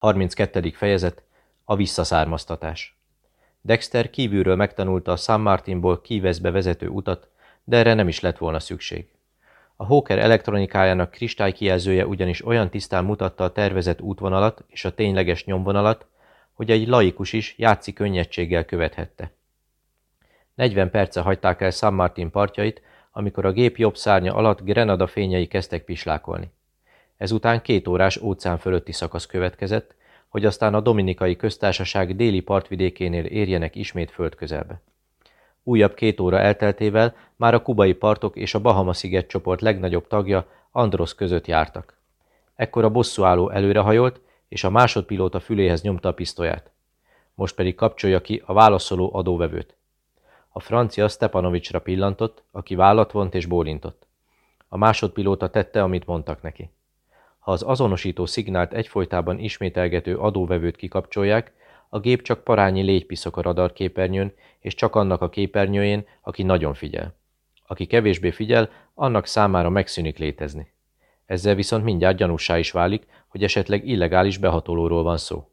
32. fejezet A visszaszármaztatás Dexter kívülről megtanulta a San Martinból Kíveszbe vezető utat, de erre nem is lett volna szükség. A Hawker elektronikájának kristálykijelzője ugyanis olyan tisztán mutatta a tervezett útvonalat és a tényleges nyomvonalat, hogy egy laikus is játszik könnyedséggel követhette. 40 perce hagyták el San Martin partjait, amikor a gép jobb szárnya alatt Grenada fényei kezdtek pislákolni. Ezután két órás óceán fölötti szakasz következett, hogy aztán a Dominikai Köztársaság déli partvidékénél érjenek ismét földközelbe. Újabb két óra elteltével már a kubai partok és a Bahama-sziget csoport legnagyobb tagja Andros között jártak. Ekkor a bosszúálló előrehajolt, és a másodpilóta füléhez nyomta a pisztolyát. Most pedig kapcsolja ki a válaszoló adóvevőt. A francia Stepanovicsra pillantott, aki vállat vont és bólintott. A másodpilóta tette, amit mondtak neki. Ha az azonosító szignált egyfolytában ismételgető adóvevőt kikapcsolják, a gép csak parányi légypiszok a radarképernyőn, és csak annak a képernyőjén, aki nagyon figyel. Aki kevésbé figyel, annak számára megszűnik létezni. Ezzel viszont mindjárt gyanúsá is válik, hogy esetleg illegális behatolóról van szó.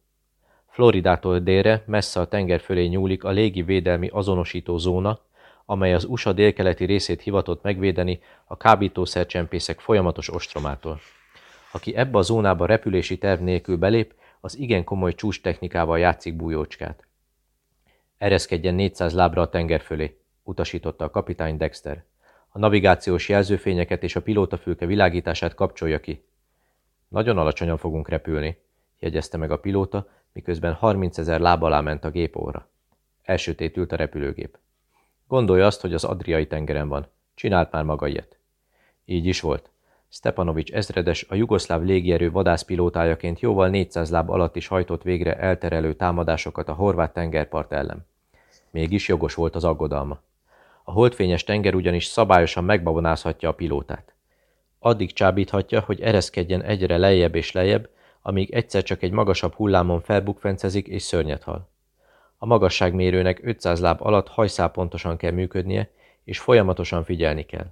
Floridától délre, messze a tenger fölé nyúlik a légi védelmi azonosító zóna, amely az USA délkeleti részét hivatott megvédeni a kábítószercsempészek folyamatos ostromától. Aki ebbe a zónába repülési terv nélkül belép, az igen komoly csúcs technikával játszik bújócskát. Ereszkedjen 400 lábra a tenger fölé, utasította a kapitány Dexter. A navigációs jelzőfényeket és a pilótafülke világítását kapcsolja ki. Nagyon alacsonyan fogunk repülni, jegyezte meg a pilóta, miközben 30 ezer láb alá ment a gép óra. Elsötétült a repülőgép. Gondolja azt, hogy az Adriai tengeren van. Csinált már maga ilyet. Így is volt. Stepanovics ezredes a jugoszláv légierő vadászpilótájaként jóval 400 láb alatt is hajtott végre elterelő támadásokat a horvát tengerpart ellen. Mégis jogos volt az aggodalma. A holdfényes tenger ugyanis szabályosan megbabonázhatja a pilótát. Addig csábíthatja, hogy ereszkedjen egyre lejjebb és lejjebb, amíg egyszer csak egy magasabb hullámon felbukfencezik és szörnyet hal. A magasságmérőnek 500 láb alatt hajszál pontosan kell működnie, és folyamatosan figyelni kell.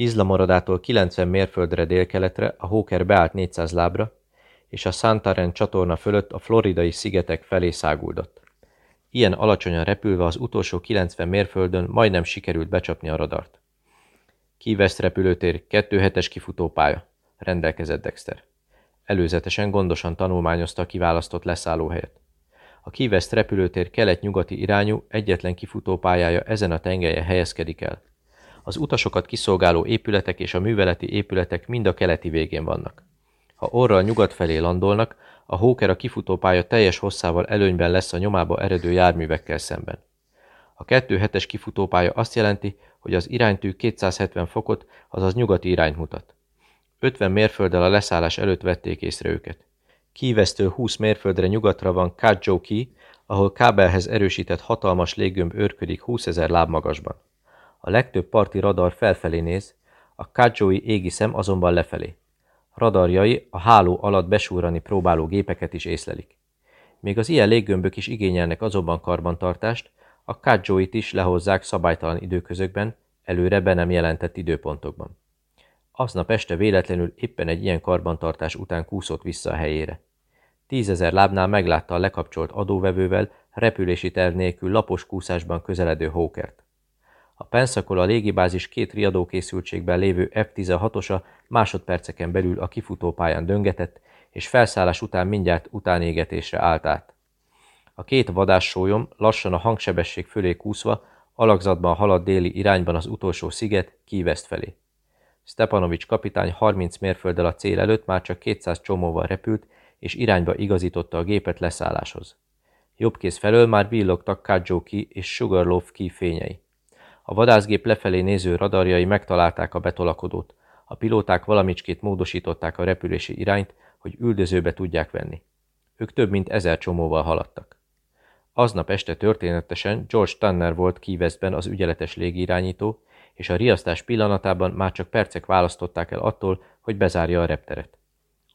Izlamorodától 90 mérföldre délkeletre a Hóker beállt 400 lábra, és a Santaren csatorna fölött a floridai szigetek felé száguldott. Ilyen alacsonyan repülve az utolsó 90 mérföldön majdnem sikerült becsapni a radart. Kiveszt repülőtér, 2 hetes kifutópálya, rendelkezett Dexter. Előzetesen gondosan tanulmányozta a kiválasztott leszállóhelyet. A Kiveszt repülőtér kelet-nyugati irányú egyetlen kifutópályája ezen a tengelyen helyezkedik el. Az utasokat kiszolgáló épületek és a műveleti épületek mind a keleti végén vannak. Ha orral nyugat felé landolnak, a Hóker a kifutópálya teljes hosszával előnyben lesz a nyomába eredő járművekkel szemben. A 2 hetes kifutópálya azt jelenti, hogy az iránytű 270 fokot, azaz nyugati irányt mutat. 50 mérfölddel a leszállás előtt vették észre őket. Kívesztő 20 mérföldre nyugatra van Kajou Ki, ahol kábelhez erősített hatalmas léggömb őrködik 20 ezer láb magasban. A legtöbb parti radar felfelé néz, a Kajoi égi szem azonban lefelé. Radarjai a háló alatt besúrani próbáló gépeket is észlelik. Még az ilyen léggömbök is igényelnek azonban karbantartást, a Kajoit is lehozzák szabálytalan időközökben, előre be nem jelentett időpontokban. Aznap este véletlenül éppen egy ilyen karbantartás után kúszott vissza a helyére. Tízezer lábnál meglátta a lekapcsolt adóvevővel repülési terv nélkül lapos kúszásban közeledő Hawkert. A Pensacola légibázis két riadókészültségben lévő F-16-osa másodperceken belül a kifutópályán döngetett, és felszállás után mindjárt utánégetésre állt át. A két vadássólyom lassan a hangsebesség fölé kúszva alakzatban halad déli irányban az utolsó sziget, Kíveszt felé. Stepanovics kapitány 30 mérfölddel a cél előtt már csak 200 csomóval repült, és irányba igazította a gépet leszálláshoz. Jobb kéz felől már villogtak Kajoki és Sugarloaf ki fényei. A vadászgép lefelé néző radarjai megtalálták a betolakodót. A pilóták valamicskét módosították a repülési irányt, hogy üldözőbe tudják venni. Ők több mint ezer csomóval haladtak. Aznap este történetesen George Tanner volt kíveszben az ügyeletes légirányító, és a riasztás pillanatában már csak percek választották el attól, hogy bezárja a repteret.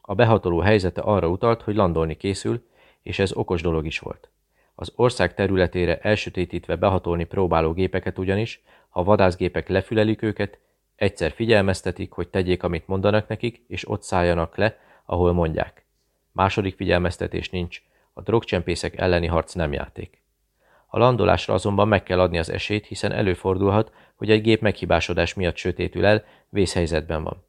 A behatoló helyzete arra utalt, hogy landolni készül, és ez okos dolog is volt. Az ország területére elsötétítve behatolni próbáló gépeket ugyanis, ha vadászgépek lefülelik őket, egyszer figyelmeztetik, hogy tegyék, amit mondanak nekik, és ott szálljanak le, ahol mondják. Második figyelmeztetés nincs, a drogcsempészek elleni harc nem játék. A landolásra azonban meg kell adni az esélyt, hiszen előfordulhat, hogy egy gép meghibásodás miatt sötétül el, vészhelyzetben van.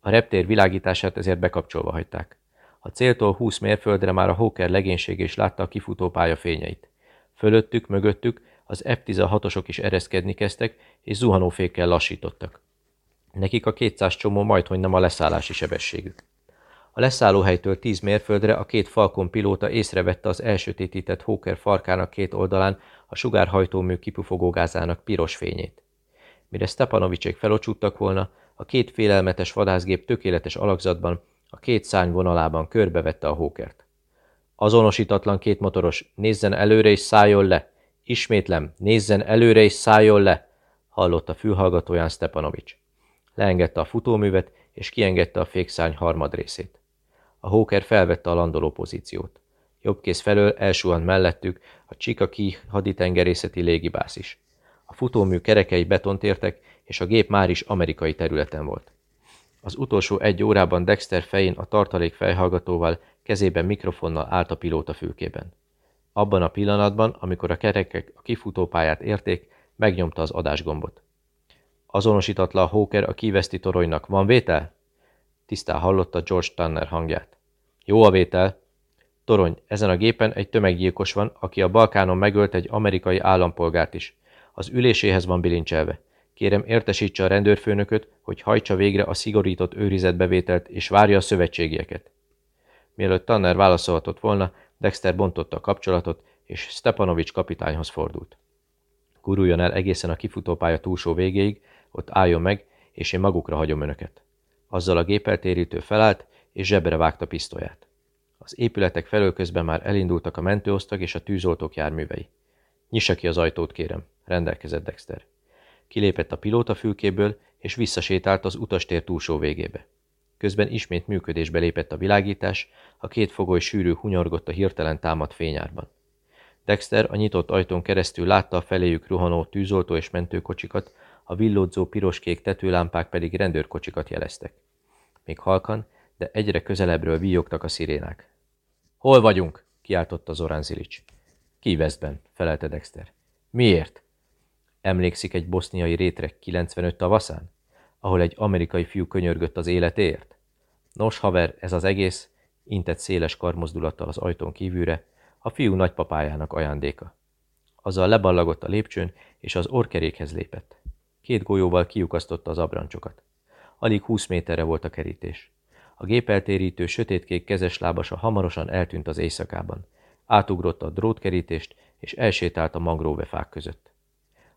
A reptér világítását ezért bekapcsolva hagyták. A céltól 20 mérföldre már a Hawker legénység is látta a kifutó pálya fényeit. Fölöttük, mögöttük az F-16-osok is ereszkedni kezdtek, és zuhanófékkel lassítottak. Nekik a 200 csomó majdhogy nem a leszállási sebességük. A leszállóhelytől 10 mérföldre a két Falcon pilóta észrevette az elsötétített Hawker farkának két oldalán a sugárhajtómű kipufogógázának piros fényét. Mire Stepanovicsék felocsúttak volna, a két félelmetes vadászgép tökéletes alakzatban, a két szárny vonalában körbevette a hókert. Azonosítatlan két motoros, nézzen előre és szálljon le! Ismétlem, nézzen előre és szálljon le! hallotta fülhallgatóján Stepanovics. Leengedte a futóművet, és kiengedte a fékszárny harmad részét. A hóker felvette a landoló pozíciót. Jobbkész felől elsuhant mellettük a Csika-Ki haditengerészeti légibász A futómű kerekei betont értek, és a gép már is amerikai területen volt. Az utolsó egy órában Dexter fején a tartalék fejhallgatóval, kezében mikrofonnal állt a pilóta fülkében. Abban a pillanatban, amikor a kerekek a kifutópályát érték, megnyomta az adásgombot. Azonosítatlan Hawker a kiveszti toronynak. Van vétel? Tisztán hallotta George Tanner hangját. Jó a vétel. Torony, ezen a gépen egy tömeggyilkos van, aki a Balkánon megölt egy amerikai állampolgárt is. Az üléséhez van bilincselve. Kérem értesítse a rendőrfőnököt, hogy hajtsa végre a szigorított őrizetbevételt és várja a szövetségieket. Mielőtt Tanner válaszolhatott volna, Dexter bontotta a kapcsolatot, és Stepanovics kapitányhoz fordult. Guruljon el egészen a kifutópálya túlsó végéig, ott álljon meg, és én magukra hagyom önöket. Azzal a gépeltérítő felállt, és zsebre vágta pisztolyát. Az épületek felől közben már elindultak a mentőosztag és a tűzoltók járművei. Nyissa ki az ajtót, kérem, rendelkezett Dexter. Kilépett a pilóta fülkéből, és visszasétált az utastér túlsó végébe. Közben ismét működésbe lépett a világítás, a két fogoly sűrű hunyorgott a hirtelen támadt fényárban. Dexter a nyitott ajtón keresztül látta a feléjük rohanó tűzoltó és mentőkocsikat, a villódzó piros-kék tetőlámpák pedig rendőrkocsikat jeleztek. Még halkan, de egyre közelebbről víjogtak a szirénák. Hol vagyunk? kiáltotta Zorán Zilics. Kiveszben, felelte Dexter. Miért? Emlékszik egy boszniai rétre 95 tavaszán? Ahol egy amerikai fiú könyörgött az életéért? Nos, haver, ez az egész, intett széles karmozdulattal az ajtón kívülre, a fiú nagypapájának ajándéka. Azzal leballagott a lépcsőn, és az orkerékhez lépett. Két golyóval kiukasztotta az abrancsokat. Alig húsz méterre volt a kerítés. A gépeltérítő sötétkék kezes lábasa hamarosan eltűnt az éjszakában. Átugrott a drótkerítést, és elsétált a mangróvefák között.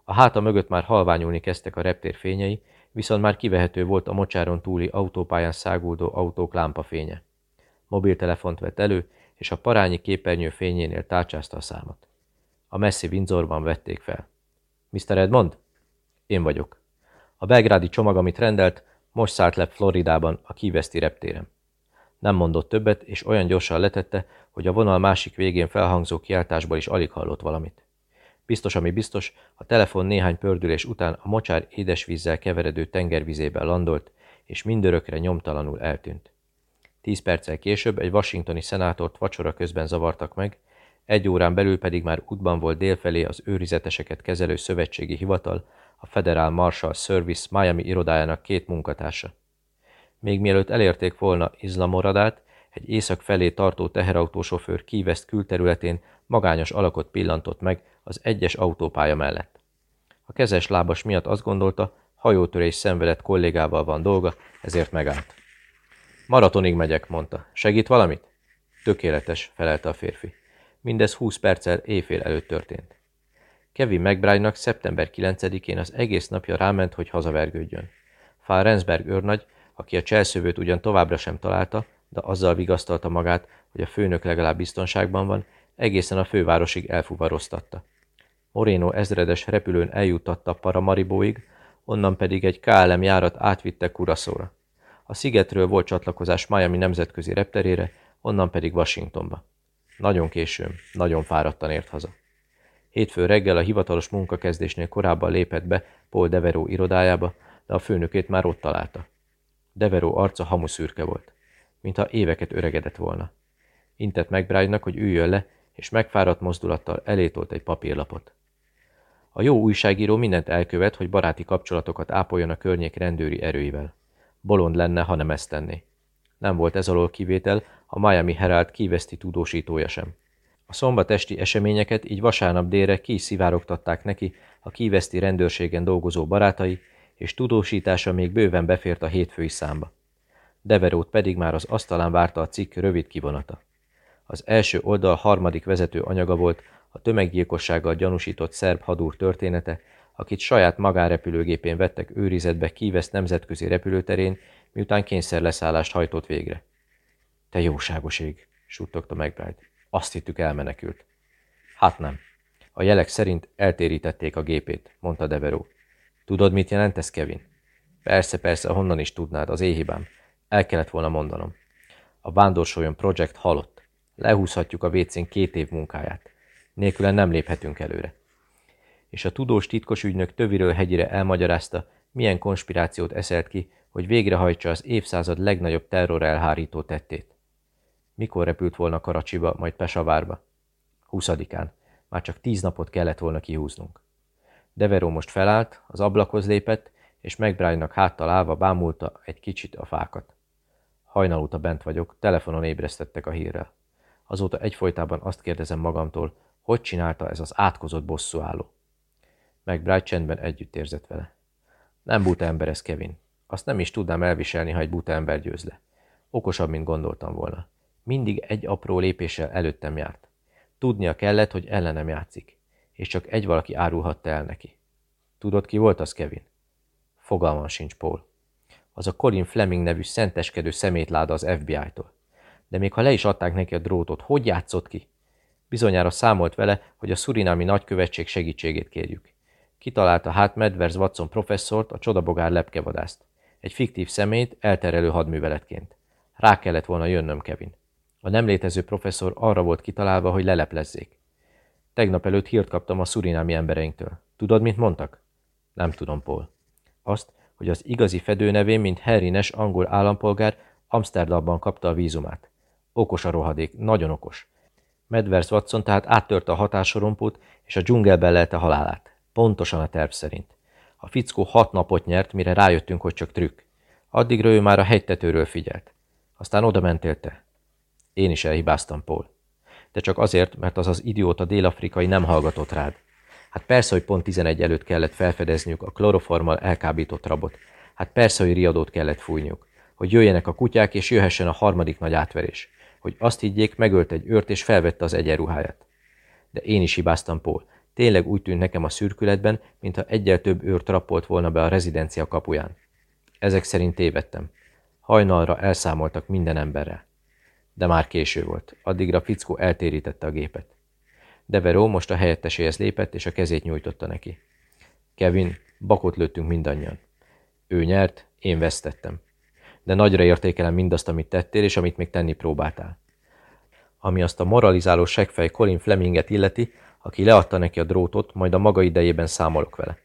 A háta mögött már halványulni kezdtek a reptér fényei, viszont már kivehető volt a mocsáron túli autópályán száguldó autók lámpafénye. Mobiltelefont vett elő, és a parányi képernyő fényénél tárcsázta a számot. A messzi Windsorban vették fel. Mr. Edmond? Én vagyok. A belgrádi csomag, amit rendelt, most szállt le Floridában, a kiveszti reptéren. Nem mondott többet, és olyan gyorsan letette, hogy a vonal másik végén felhangzó kiáltásból is alig hallott valamit. Biztos, ami biztos, a telefon néhány pördülés után a mocsár édesvízzel keveredő tengervizébe landolt, és mindörökre nyomtalanul eltűnt. Tíz perccel később egy washingtoni szenátort vacsora közben zavartak meg, egy órán belül pedig már útban volt délfelé az őrizeteseket kezelő szövetségi hivatal, a Federal Marshal Service Miami irodájának két munkatársa. Még mielőtt elérték volna Izlamoradát, egy észak felé tartó teherautósofőr kíveszt külterületén magányos alakot pillantott meg az egyes autópálya mellett. A kezes lábas miatt azt gondolta, hajótörés szenvedett kollégával van dolga, ezért megállt. Maratonig megyek, mondta. Segít valamit? Tökéletes, felelte a férfi. Mindez 20 perccel éjfél előtt történt. Kevin McBride-nak szeptember 9-én az egész napja ráment, hogy hazavergődjön. Fál Rensberg őrnagy, aki a cselszövőt ugyan továbbra sem találta, de azzal vigasztalta magát, hogy a főnök legalább biztonságban van, egészen a fővárosig elfuvaroztatta. Moreno ezredes repülőn eljuttatta Paramaribóig, onnan pedig egy KLM járat átvitte Kuraszóra. A szigetről volt csatlakozás Miami nemzetközi repterére, onnan pedig Washingtonba. Nagyon későn, nagyon fáradtan ért haza. Hétfő reggel a hivatalos munkakezdésnél korábban lépett be Paul Deveró irodájába, de a főnökét már ott találta. Deveró arca hamuszürke volt, mintha éveket öregedett volna. Intett McBride-nak, hogy üljön le, és megfáradt mozdulattal elétolt egy papírlapot. A jó újságíró mindent elkövet, hogy baráti kapcsolatokat ápoljon a környék rendőri erőivel. Bolond lenne, ha nem ezt tenné. Nem volt ez alól kivétel, a Miami Herald kiveszti tudósítója sem. A szombat esti eseményeket így vasárnap délre ki is szivárogtatták neki a kiveszti rendőrségen dolgozó barátai, és tudósítása még bőven befért a hétfői számba. Deverót pedig már az asztalán várta a cikk rövid kivonata. Az első oldal harmadik vezető anyaga volt a tömeggyilkossággal gyanúsított szerb hadúr története, akit saját magánrepülőgépén vettek őrizetbe kívesz nemzetközi repülőterén, miután kényszerleszállást hajtott végre. Te jóságos ég, suttogta McBride. Azt hittük elmenekült. Hát nem. A jelek szerint eltérítették a gépét, mondta Deveró. Tudod, mit jelent ez, Kevin? Persze, persze, honnan is tudnád, az éhibám. El kellett volna mondanom. A Vándorsoljon Project halott. Lehúzhatjuk a vécén két év munkáját. Nélkülen nem léphetünk előre. És a tudós titkos ügynök töviről hegyire elmagyarázta, milyen konspirációt eszelt ki, hogy végrehajtsa az évszázad legnagyobb terror elhárító tettét. Mikor repült volna Karacsiba, majd Pesavárba? Huszadikán. Már csak tíz napot kellett volna kihúznunk. Deveró most felállt, az ablakhoz lépett, és McBride-nak háttal állva bámulta egy kicsit a fákat. Hajnal bent vagyok, telefonon ébresztettek a hírrel. Azóta egyfolytában azt kérdezem magamtól, hogy csinálta ez az átkozott bosszúálló. McBride csendben együtt érzett vele. Nem buta ember ez, Kevin. Azt nem is tudnám elviselni, ha egy buta ember győz le. Okosabb, mint gondoltam volna. Mindig egy apró lépéssel előttem járt. Tudnia kellett, hogy ellenem játszik, és csak egy valaki árulhatta el neki. Tudod, ki volt az, Kevin? Fogalmam sincs, Paul. Az a Colin Fleming nevű szenteskedő szemétláda az FBI-tól. De még ha le is adták neki a drótot, hogy játszott ki? Bizonyára számolt vele, hogy a szurinámi nagykövetség segítségét kérjük. Kitalálta hát Medvers Watson professzort, a csodabogár lepkevadászt. Egy fiktív szemét elterelő hadműveletként. Rá kellett volna jönnöm, Kevin. A nem létező professzor arra volt kitalálva, hogy leleplezzék. Tegnap előtt hírt kaptam a szurinámi embereinktől. Tudod, mit mondtak? Nem tudom, Paul. Azt, hogy az igazi fedőnevén, mint Harry Nash angol állampolgár, Amsterdamban kapta a vízumát. Okos a rohadék, nagyon okos. Medvers Watson tehát áttörte a hatásorompót, és a dzsungelben lelte halálát. Pontosan a terv szerint. A fickó hat napot nyert, mire rájöttünk, hogy csak trükk. Addigra ő már a hegytetőről figyelt. Aztán oda mentél. Én is elhibáztam, Paul. De csak azért, mert az az idióta dél-afrikai nem hallgatott rád. Hát persze, hogy pont 11 előtt kellett felfedezniük a kloroformal elkábított rabot. Hát persze, hogy riadót kellett fújniuk. Hogy jöjjenek a kutyák, és jöhessen a harmadik nagy átverés. Hogy azt higgyék, megölt egy őrt, és felvette az egyenruháját. De én is hibáztam, Paul. Tényleg úgy tűnt nekem a szürkületben, mintha egyel több őr trappolt volna be a rezidencia kapuján. Ezek szerint tévedtem. Hajnalra elszámoltak minden emberrel. De már késő volt. Addigra fickó eltérítette a gépet. Deveró most a helyetteséhez lépett, és a kezét nyújtotta neki. Kevin, bakot lőttünk mindannyian. Ő nyert, én vesztettem. De nagyra értékelem mindazt, amit tettél, és amit még tenni próbáltál. Ami azt a moralizáló segfej Colin Fleminget illeti, aki leadta neki a drótot, majd a maga idejében számolok vele.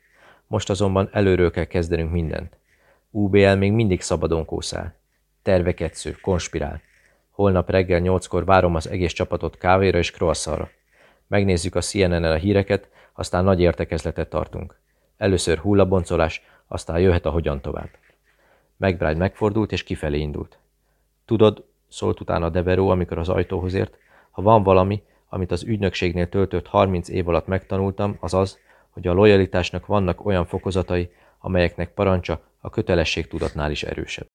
Most azonban előről kell kezdenünk mindent. UBL még mindig szabadon kószál. Terveket sző, konspirál. Holnap reggel nyolckor várom az egész csapatot kávéra és croissantra. Megnézzük a CNN-el a híreket, aztán nagy értekezletet tartunk. Először hullaboncolás, aztán jöhet a hogyan tovább. McBride megfordult és kifelé indult. Tudod, szólt utána Deveró, amikor az ajtóhoz ért, ha van valami, amit az ügynökségnél töltött 30 év alatt megtanultam, az az, hogy a lojalitásnak vannak olyan fokozatai, amelyeknek parancsa a kötelesség tudatnál is erősebb.